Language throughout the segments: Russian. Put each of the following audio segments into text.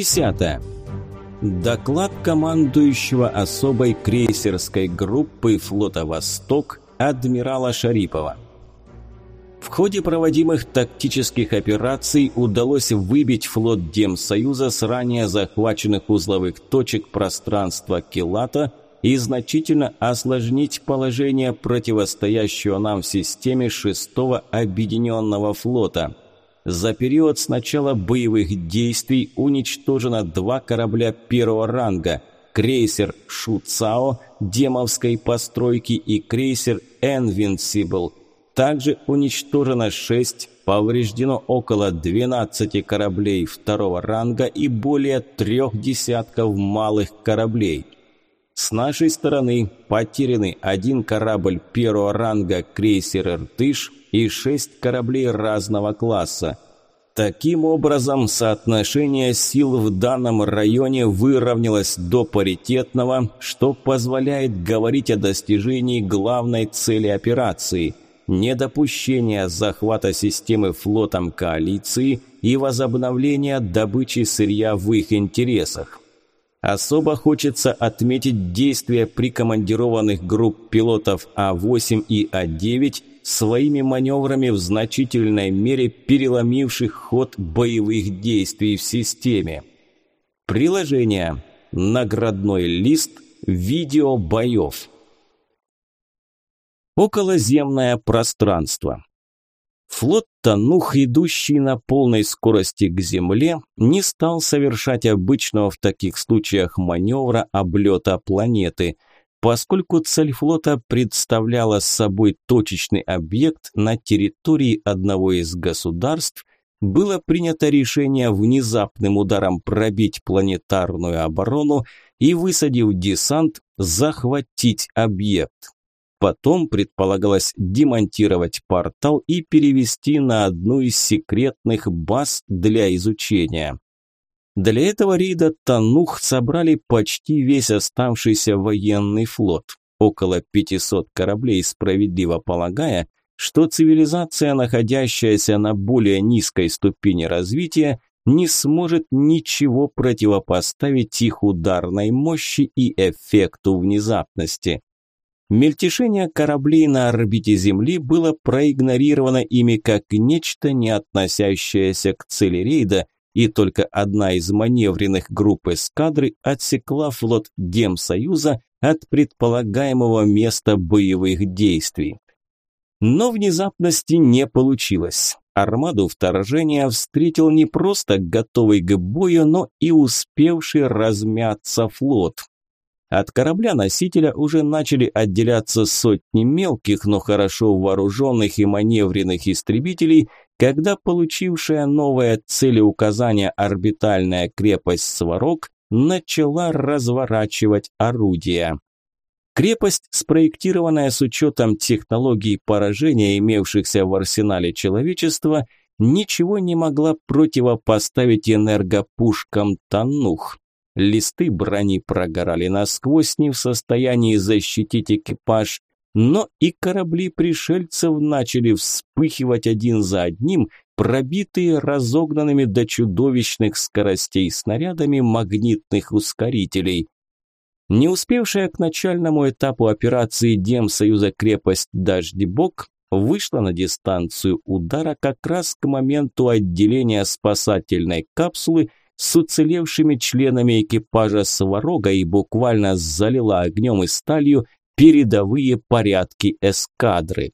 Десятое. Доклад командующего особой крейсерской группы флота «Восток» адмирала Шарипова. В ходе проводимых тактических операций удалось выбить флот Демсоюза с ранее захваченных узловых точек пространства Килата и значительно осложнить положение противостоящего нам в системе шестого объединенного флота. За период с начала боевых действий уничтожено два корабля первого ранга – крейсер «Шуцао» демовской постройки и крейсер «Энвинсибл» Также уничтожено 6, повреждено около 12 кораблей второго ранга и более трех десятков малых кораблей. С нашей стороны потеряны один корабль первого ранга крейсер «Иртыш» и шесть кораблей разного класса. Таким образом, соотношение сил в данном районе выровнялось до паритетного, что позволяет говорить о достижении главной цели операции – недопущение захвата системы флотом коалиции и возобновление добычи сырья в их интересах. Особо хочется отметить действия прикомандированных групп пилотов А8 и А9 своими маневрами в значительной мере переломивших ход боевых действий в системе. Приложение. Наградной лист. Видео боев. Околоземное пространство. Флот Танух, идущий на полной скорости к Земле, не стал совершать обычного в таких случаях маневра облета планеты, поскольку цель флота представляла собой точечный объект на территории одного из государств, было принято решение внезапным ударом пробить планетарную оборону и, высадив десант, захватить объект. Потом предполагалось демонтировать портал и перевести на одну из секретных баз для изучения. Для этого рейда Танух собрали почти весь оставшийся военный флот, около 500 кораблей, справедливо полагая, что цивилизация, находящаяся на более низкой ступени развития, не сможет ничего противопоставить их ударной мощи и эффекту внезапности. Мельтешение кораблей на орбите Земли было проигнорировано ими как нечто, не относящееся к цели рейда, и только одна из маневренных групп эскадры отсекла флот Демсоюза от предполагаемого места боевых действий. Но внезапности не получилось. Армаду вторжения встретил не просто готовый к бою, но и успевший размяться флот. От корабля-носителя уже начали отделяться сотни мелких, но хорошо вооруженных и маневренных истребителей, когда получившая новое целеуказание орбитальная крепость Сварог начала разворачивать орудия. Крепость, спроектированная с учетом технологий поражения, имевшихся в арсенале человечества, ничего не могла противопоставить энергопушкам Танух. Листы брони прогорали насквозь, не в состоянии защитить экипаж, но и корабли пришельцев начали вспыхивать один за одним, пробитые разогнанными до чудовищных скоростей снарядами магнитных ускорителей. Не успевшая к начальному этапу операции Демсоюза крепость Дождебок вышла на дистанцию удара как раз к моменту отделения спасательной капсулы с уцелевшими членами экипажа Сварога и буквально залила огнем и сталью передовые порядки эскадры.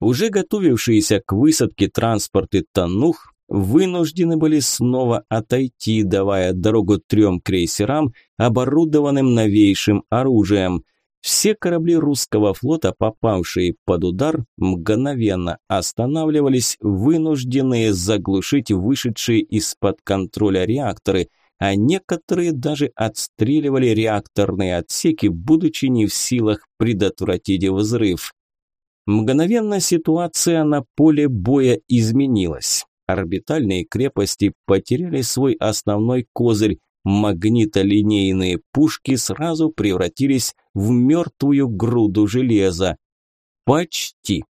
Уже готовившиеся к высадке транспорты Танух вынуждены были снова отойти, давая дорогу трем крейсерам, оборудованным новейшим оружием – все корабли русского флота, попавшие под удар, мгновенно останавливались, вынужденные заглушить вышедшие из-под контроля реакторы, а некоторые даже отстреливали реакторные отсеки, будучи не в силах предотвратить взрыв. Мгновенно ситуация на поле боя изменилась. Орбитальные крепости потеряли свой основной козырь, магнитолинейные пушки сразу превратились в мертвую груду железа. Почти.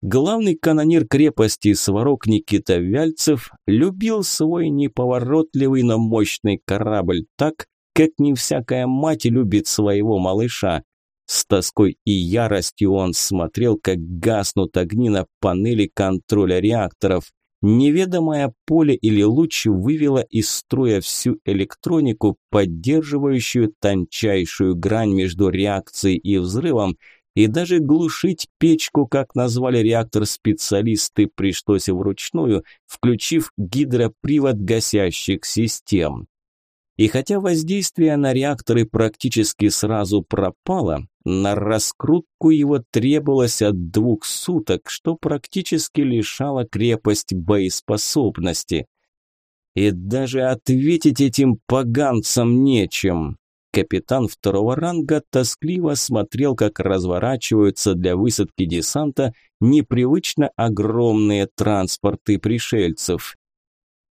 Главный канонир крепости Сварог Никита Вяльцев любил свой неповоротливый, но мощный корабль так, как не всякая мать любит своего малыша. С тоской и яростью он смотрел, как гаснут огни на панели контроля реакторов. Неведомое поле или луч вывело из строя всю электронику, поддерживающую тончайшую грань между реакцией и взрывом, и даже глушить печку, как назвали реактор специалисты, пришлось вручную, включив гидропривод гасящих систем. И хотя воздействие на реакторы практически сразу пропало, на раскрутку его требовалось от двух суток, что практически лишало крепость боеспособности. И даже ответить этим поганцам нечем. Капитан второго ранга тоскливо смотрел, как разворачиваются для высадки десанта непривычно огромные транспорты пришельцев.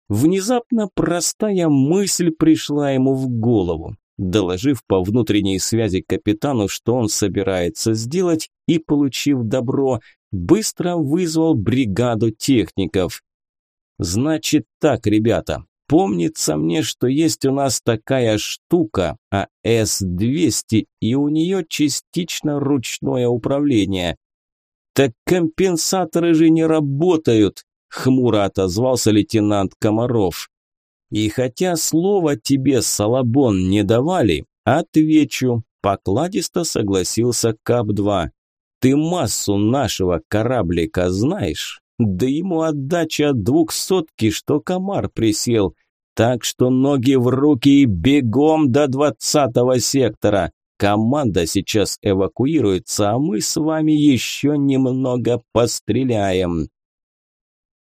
Внезапно простая мысль пришла ему в голову. Доложив по внутренней связи капитану, что он собирается сделать, и, получив добро, быстро вызвал бригаду техников. «Значит так, ребята, помнится мне, что есть у нас такая штука, АС-200, и у нее частично ручное управление. Так компенсаторы же не работают», – хмуро отозвался лейтенант Комаров. И хотя слово тебе, Салабон, не давали, отвечу, покладисто согласился КАП-2. Ты массу нашего кораблика знаешь? Да ему отдача от двухсотки, что комар присел. Так что ноги в руки и бегом до двадцатого сектора. Команда сейчас эвакуируется, а мы с вами еще немного постреляем.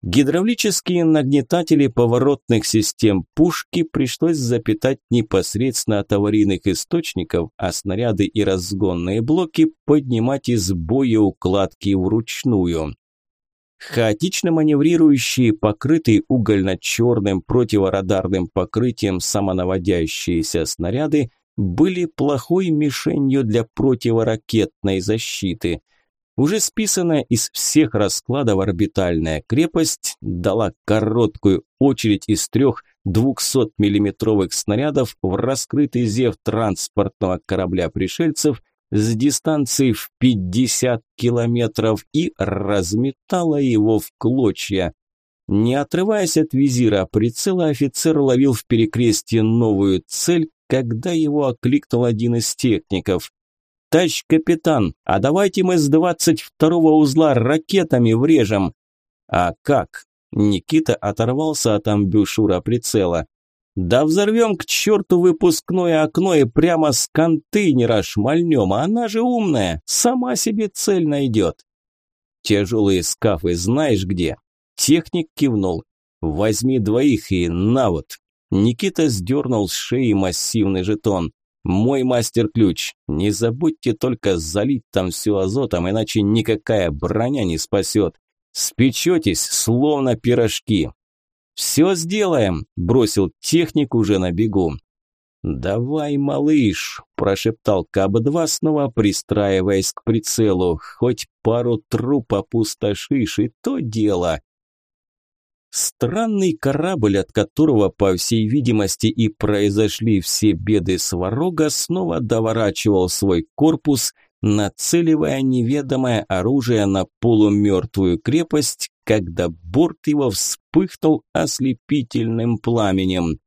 Гидравлические нагнетатели поворотных систем пушки пришлось запитать непосредственно от аварийных источников, а снаряды и разгонные блоки поднимать из боеукладки вручную. Хаотично маневрирующие, покрытые угольно-черным противорадарным покрытием самонаводящиеся снаряды были плохой мишенью для противоракетной защиты – уже списанная из всех раскладов орбитальная крепость дала короткую очередь из трех 200-миллиметровых снарядов в раскрытый зев транспортного корабля пришельцев с дистанции в 50 километров и разметала его в клочья. Не отрываясь от визира прицела, офицер ловил в перекрестье новую цель, когда его окликнул один из техников. «Товарищ капитан, а давайте мы с двадцать второго узла ракетами врежем». «А как?» Никита оторвался от амбюшура прицела. «Да взорвем к черту выпускное окно и прямо с контейнера шмальнем, а она же умная, сама себе цель найдет». «Тяжелые скафы знаешь где?» Техник кивнул. «Возьми двоих и на вот». Никита сдернул с шеи массивный жетон. Мой мастер-ключ. Не забудьте только залить там все азотом, иначе никакая броня не спасет. Спечетесь, словно пирожки. Все сделаем, бросил техник уже на бегу. «Давай, малыш», – прошептал КАБ-2, снова пристраиваясь к прицелу. «Хоть пару труп опустошишь, и то дело». Странный корабль, от которого, по всей видимости, и произошли все беды Сварога, снова доворачивал свой корпус, нацеливая неведомое оружие на полумертвую крепость, когда борт его вспыхнул ослепительным пламенем.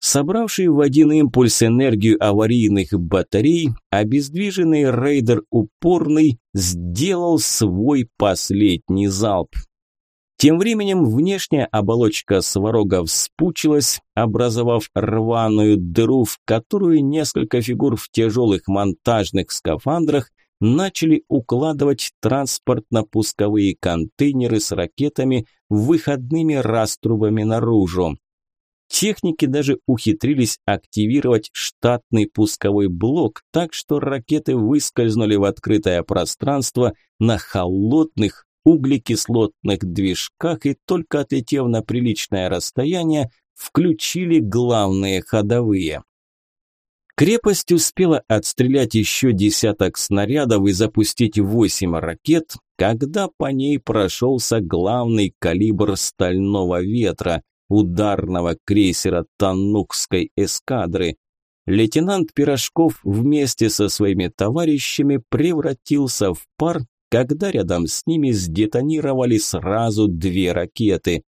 Собравший в один импульс энергию аварийных батарей, обездвиженный рейдер упорный сделал свой последний залп. Тем временем внешняя оболочка сварога вспучилась, образовав рваную дыру, в которую несколько фигур в тяжелых монтажных скафандрах начали укладывать транспортно-пусковые контейнеры с ракетами, выходными раструбами наружу. Техники даже ухитрились активировать штатный пусковой блок, так что ракеты выскользнули в открытое пространство на холодных, углекислотных движках и только отлетев на приличное расстояние, включили главные ходовые. Крепость успела отстрелять еще десяток снарядов и запустить восемь ракет, когда по ней прошелся главный калибр стального ветра, ударного крейсера Танукской эскадры. Лейтенант Пирожков вместе со своими товарищами превратился в пар, когда рядом с ними сдетонировали сразу две ракеты.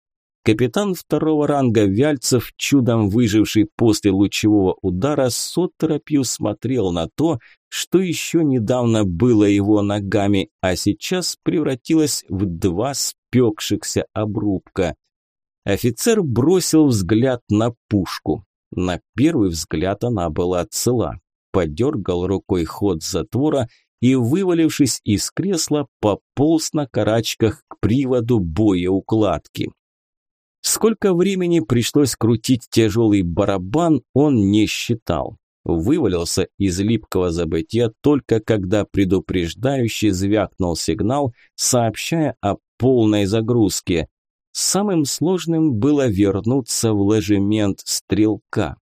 Капитан второго ранга Вяльцев, чудом выживший после лучевого удара, с оторопью смотрел на то, что еще недавно было его ногами, а сейчас превратилось в два спекшихся обрубка. Офицер бросил взгляд на пушку. На первый взгляд она была цела. Подергал рукой ход затвора и, вывалившись из кресла, пополз на карачках к приводу боеукладки. Сколько времени пришлось крутить тяжелый барабан, он не считал. Вывалился из липкого забытия только когда предупреждающий звякнул сигнал, сообщая о полной загрузке. Самым сложным было вернуться в ложемент стрелка.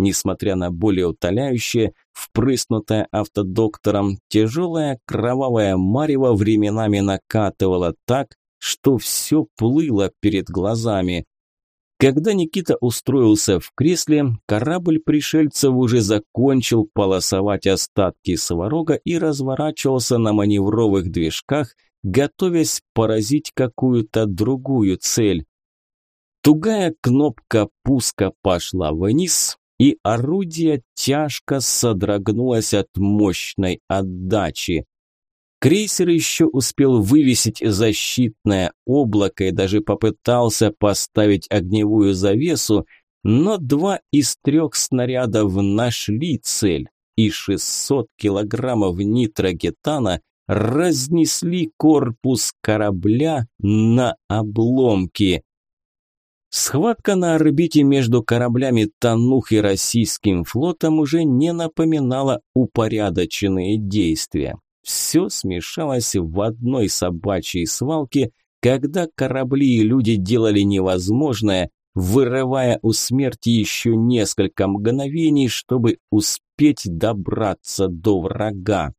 Несмотря на более утоляющее, впрыснутое автодоктором, тяжелая кровавая марево временами накатывала так, что все плыло перед глазами. Когда Никита устроился в кресле, корабль пришельцев уже закончил полосовать остатки сварога и разворачивался на маневровых движках, готовясь поразить какую-то другую цель. Тугая кнопка пуска пошла вниз, и орудие тяжко содрогнулось от мощной отдачи. Крейсер еще успел вывесить защитное облако и даже попытался поставить огневую завесу, но два из трех снарядов нашли цель, и 600 килограммов нитрогетана разнесли корпус корабля на обломки. Схватка на орбите между кораблями Танух и российским флотом уже не напоминала упорядоченные действия. Все смешалось в одной собачьей свалке, когда корабли и люди делали невозможное, вырывая у смерти еще несколько мгновений, чтобы успеть добраться до врага.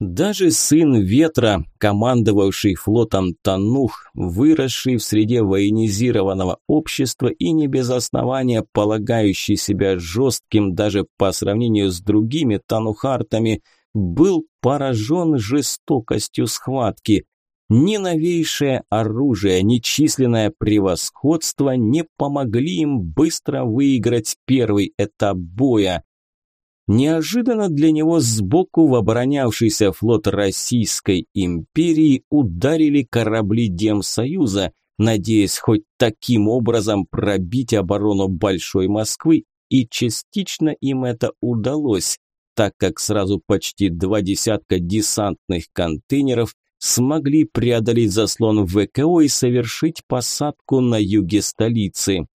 Даже сын Ветра, командовавший флотом Танух, выросший в среде военизированного общества и не без основания полагающий себя жестким даже по сравнению с другими Танухартами, был поражен жестокостью схватки. Ни новейшее оружие, ни численное превосходство не помогли им быстро выиграть первый этап боя. Неожиданно для него сбоку в оборонявшийся флот Российской империи ударили корабли Демсоюза, надеясь хоть таким образом пробить оборону Большой Москвы, и частично им это удалось, так как сразу почти два десятка десантных контейнеров смогли преодолеть заслон ВКО и совершить посадку на юге столицы.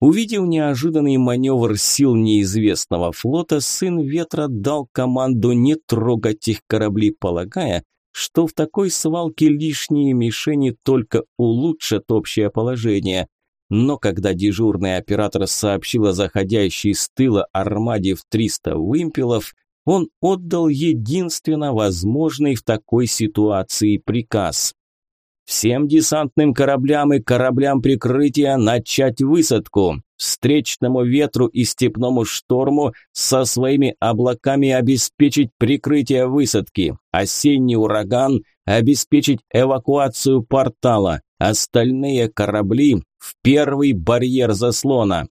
Увидев неожиданный маневр сил неизвестного флота, сын ветра дал команду не трогать их корабли, полагая, что в такой свалке лишние мишени только улучшат общее положение. Но когда дежурный оператор сообщил о заходящей с тыла армаде в 300 вымпелов, он отдал единственно возможный в такой ситуации приказ. Всем десантным кораблям и кораблям прикрытия начать высадку. Встречному ветру и степному шторму со своими облаками обеспечить прикрытие высадки. Осенний ураган обеспечить эвакуацию портала. Остальные корабли в первый барьер заслона.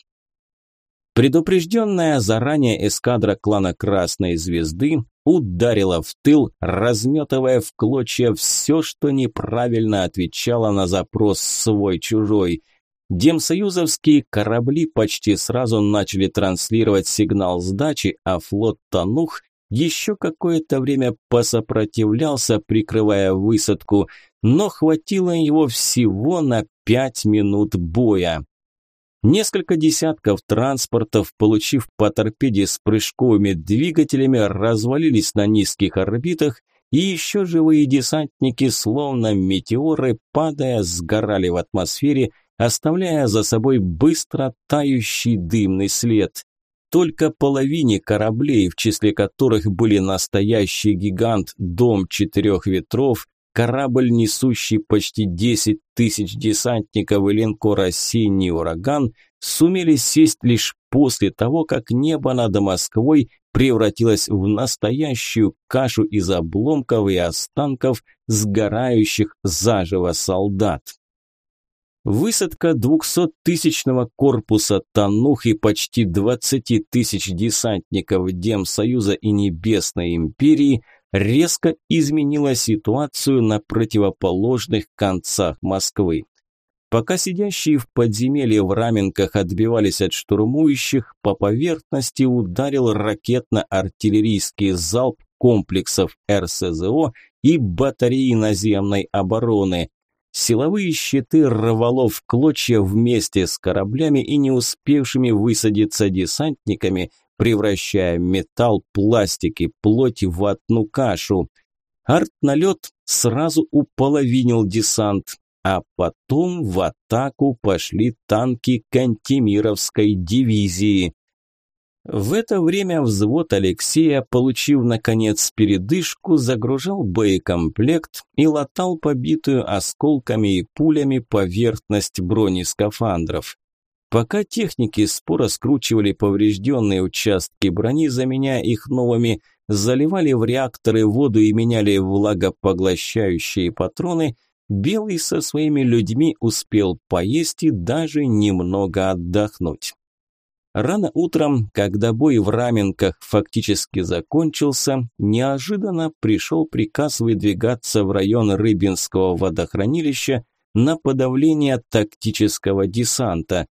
Предупрежденная заранее эскадра клана Красной Звезды ударила в тыл, разметывая в клочья все, что неправильно отвечало на запрос свой-чужой. Демсоюзовские корабли почти сразу начали транслировать сигнал сдачи, а флот Танух еще какое-то время посопротивлялся, прикрывая высадку, но хватило его всего на пять минут боя. Несколько десятков транспортов, получив по торпеде с прыжковыми двигателями, развалились на низких орбитах, и еще живые десантники, словно метеоры, падая, сгорали в атмосфере, оставляя за собой быстро тающий дымный след. только половине кораблей, в числе которых были настоящий гигант «Дом четырех ветров», корабль, несущий почти 10 тысяч десантников и линкор «Осенний ураган», сумели сесть лишь после того, как небо над Москвой превратилось в настоящую кашу из обломков и останков сгорающих заживо солдат. Высадка двухсоттысячного корпуса Танух и почти 20 тысяч десантников Демсоюза и Небесной империи резко изменила ситуацию на противоположных концах Москвы. Пока сидящие в подземелье в раменках отбивались от штурмующих, по поверхности ударил ракетно-артиллерийский залп комплексов РСЗО и батареи наземной обороны. Силовые щиты рвало в клочья вместе с кораблями и не успевшими высадиться десантниками, превращая металл, пластик и плоть в одну кашу. Артналет сразу уполовинил десант, а потом в атаку пошли танки Кантемировской дивизии. В это время взвод Алексея, получив наконец передышку, загружал боекомплект и латал побитую осколками и пулями поверхность бронескафандров. Пока техники споро скручивали поврежденные участки брони, заменяя их новыми, заливали в реакторы воду и меняли влагопоглощающие патроны, Белый со своими людьми успел поесть и даже немного отдохнуть. Рано утром, когда бой в Раменках фактически закончился, неожиданно пришел приказ выдвигаться в район Рыбинского водохранилища на подавление тактического десанта.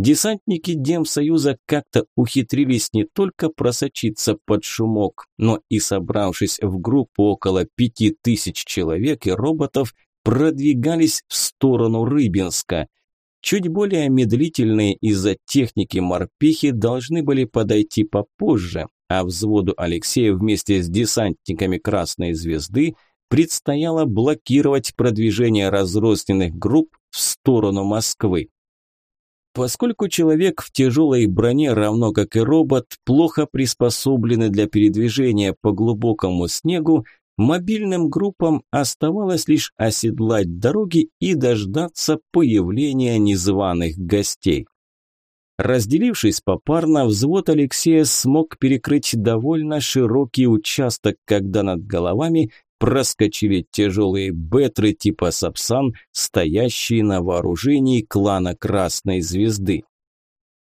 Десантники Демсоюза как-то ухитрились не только просочиться под шумок, но и, собравшись в группу около пяти тысяч человек и роботов, продвигались в сторону Рыбинска – Чуть более медлительные из-за техники морпехи должны были подойти попозже, а взводу Алексея вместе с десантниками Красной Звезды предстояло блокировать продвижение разрозненных групп в сторону Москвы. Поскольку человек в тяжелой броне, равно как и робот, плохо приспособлены для передвижения по глубокому снегу, Мобильным группам оставалось лишь оседлать дороги и дождаться появления незваных гостей. Разделившись попарно, взвод Алексея смог перекрыть довольно широкий участок, когда над головами проскочили тяжелые бетры типа «Сапсан», стоящие на вооружении клана Красной Звезды.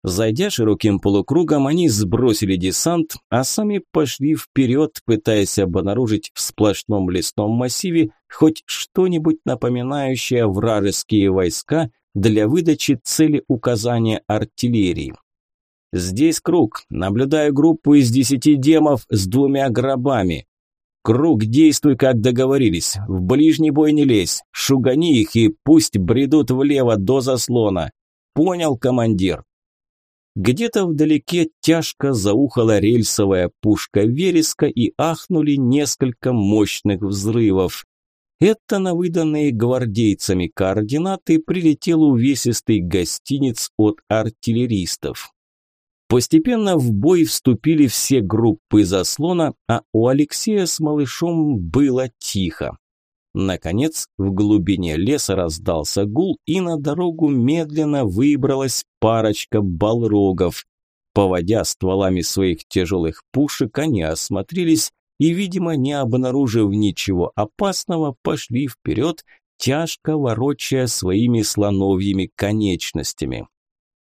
Зайдя широким полукругом, они сбросили десант, а сами пошли вперед, пытаясь обнаружить в сплошном лесном массиве хоть что-нибудь напоминающее вражеские войска для выдачи цели указания артиллерии. «Здесь круг. Наблюдаю группу из десяти демов с двумя гробами. Круг, действуй, как договорились. В ближний бой не лезь. Шугани их и пусть бредут влево до заслона. Понял, командир?» Где-то вдалеке тяжко заухала рельсовая пушка вереска и ахнули несколько мощных взрывов. Это на выданные гвардейцами координаты прилетел увесистый гостиниц от артиллеристов. Постепенно в бой вступили все группы заслона, а у Алексея с малышом было тихо. Наконец, в глубине леса раздался гул, и на дорогу медленно выбралась парочка балрогов. Поводя стволами своих тяжелых пушек, они осмотрелись и, видимо, не обнаружив ничего опасного, пошли вперед, тяжко ворочая своими слоновьими конечностями.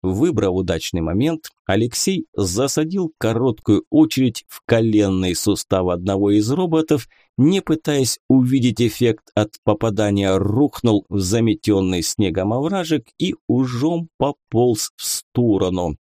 Выбрав удачный момент, Алексей засадил короткую очередь в коленный сустав одного из роботов, не пытаясь увидеть эффект от попадания, рухнул в заметенный снегом овражек и ужом пополз в сторону.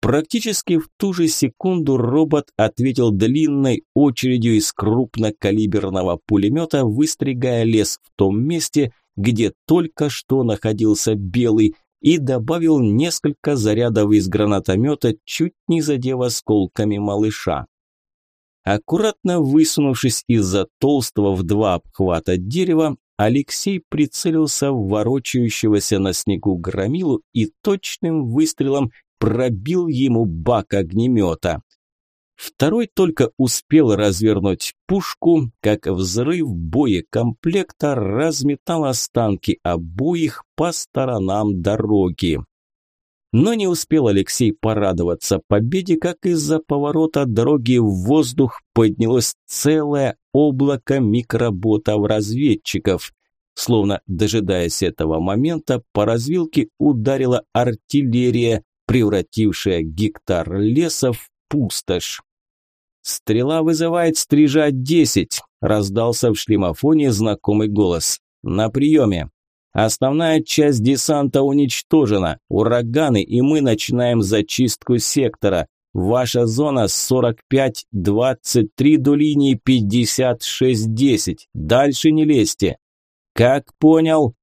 Практически в ту же секунду робот ответил длинной очередью из крупнокалиберного пулемета, выстригая лес в том месте, где только что находился белый, и добавил несколько зарядов из гранатомета, чуть не задев осколками малыша. Аккуратно высунувшись из-за толстого в два обхвата дерева, Алексей прицелился в ворочающегося на снегу громилу и точным выстрелом пробил ему бак огнемета. Второй только успел развернуть пушку, как взрыв боекомплекта разметал останки обоих по сторонам дороги. Но не успел Алексей порадоваться победе, как из-за поворота дороги в воздух поднялось целое облако микроботов-разведчиков. Словно дожидаясь этого момента, по развилке ударила артиллерия, превратившая гектар леса в пустошь. «Стрела вызывает стрижать десять», – раздался в шлемофоне знакомый голос. «На приеме. Основная часть десанта уничтожена. Ураганы, и мы начинаем зачистку сектора. Ваша зона 45-23 до линии 56-10. Дальше не лезьте». «Как понял?»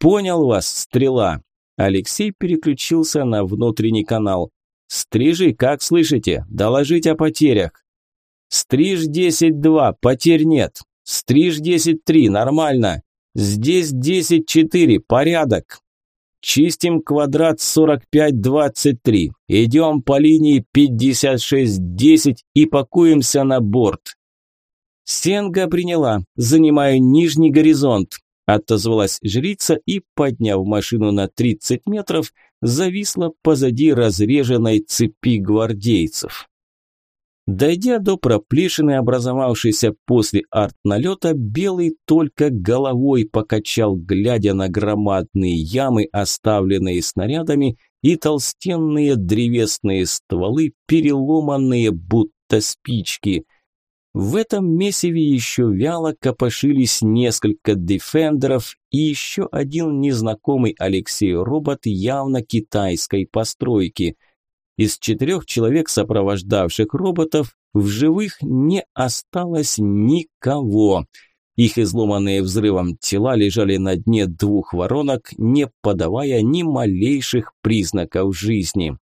«Понял вас, стрела». Алексей переключился на внутренний канал. «Стрижи, как слышите? Доложить о потерях». «Стриж 10-2, потерь нет. Стриж 10-3, нормально. Здесь 10-4, порядок. Чистим квадрат 45-23. Идем по линии 56-10 и пакуемся на борт». «Сенга приняла. Занимаю нижний горизонт», – отозвалась жрица и, подняв машину на 30 метров, – зависла позади разреженной цепи гвардейцев. Дойдя до проплешины, образовавшейся после арт-налета, Белый только головой покачал, глядя на громадные ямы, оставленные снарядами, и толстенные древесные стволы, переломанные будто спички – в этом месиве еще вяло копошились несколько дефендеров и еще один незнакомый Алексею робот явно китайской постройки. Из четырех человек, сопровождавших роботов, в живых не осталось никого. Их изломанные взрывом тела лежали на дне двух воронок, не подавая ни малейших признаков жизни.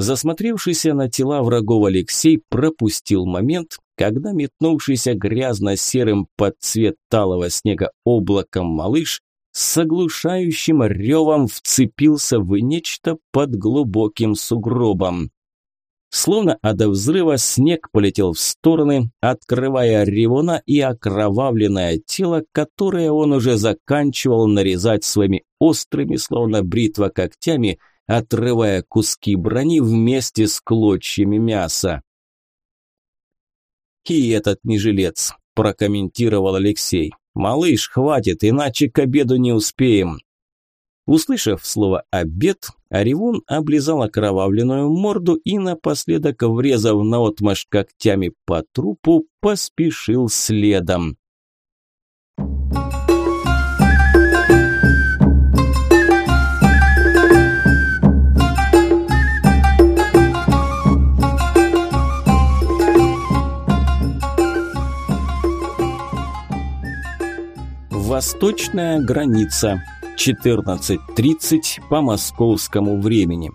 Засмотревшийся на тела врагов Алексей пропустил момент, когда метнувшийся грязно-серым под цвет талого снега облаком малыш с оглушающим ревом вцепился в нечто под глубоким сугробом. Словно от взрыва снег полетел в стороны, открывая ревуна и окровавленное тело, которое он уже заканчивал нарезать своими острыми, словно бритва когтями, отрывая куски брони вместе с клочьями мяса. «И этот не жилец», – прокомментировал Алексей. «Малыш, хватит, иначе к обеду не успеем». Услышав слово «обед», Оревун облизал окровавленную морду и напоследок, врезав наотмашь когтями по трупу, поспешил следом. Восточная граница. 14.30 по московскому времени.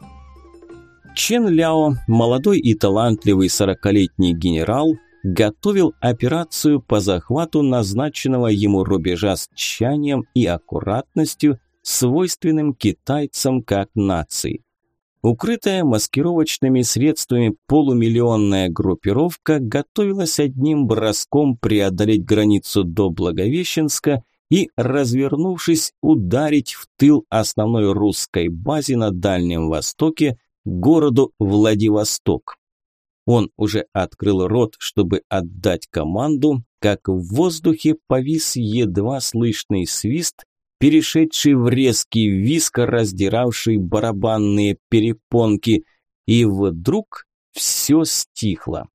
Чен Ляо, молодой и талантливый сорокалетний генерал, готовил операцию по захвату назначенного ему рубежа с тщанием и аккуратностью, свойственным китайцам как нации. Укрытая маскировочными средствами полумиллионная группировка готовилась одним броском преодолеть границу до Благовещенска – и, развернувшись, ударить в тыл основной русской базе на Дальнем Востоке, городу Владивосток. Он уже открыл рот, чтобы отдать команду, как в воздухе повис едва слышный свист, перешедший в резкий виск, раздиравший барабанные перепонки, и вдруг все стихло.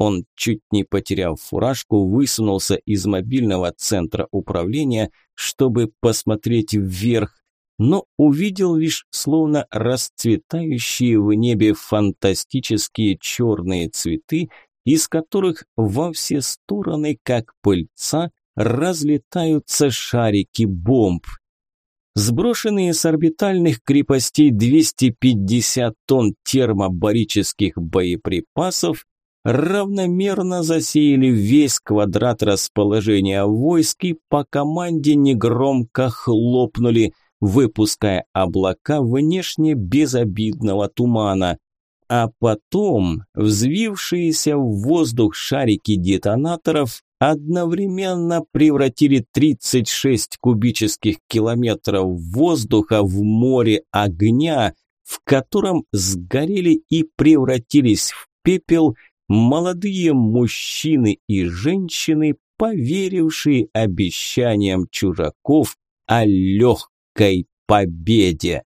Он, чуть не потеряв фуражку, высунулся из мобильного центра управления, чтобы посмотреть вверх, но увидел лишь словно расцветающие в небе фантастические черные цветы, из которых во все стороны, как пыльца, разлетаются шарики бомб. Сброшенные с орбитальных крепостей 250 тонн термобарических боеприпасов равномерно засеяли весь квадрат расположения войск и по команде негромко хлопнули, выпуская облака внешне безобидного тумана. А потом взвившиеся в воздух шарики детонаторов одновременно превратили 36 кубических километров воздуха в море огня, в котором сгорели и превратились в пепел молодые мужчины и женщины, поверившие обещаниям чужаков о легкой победе.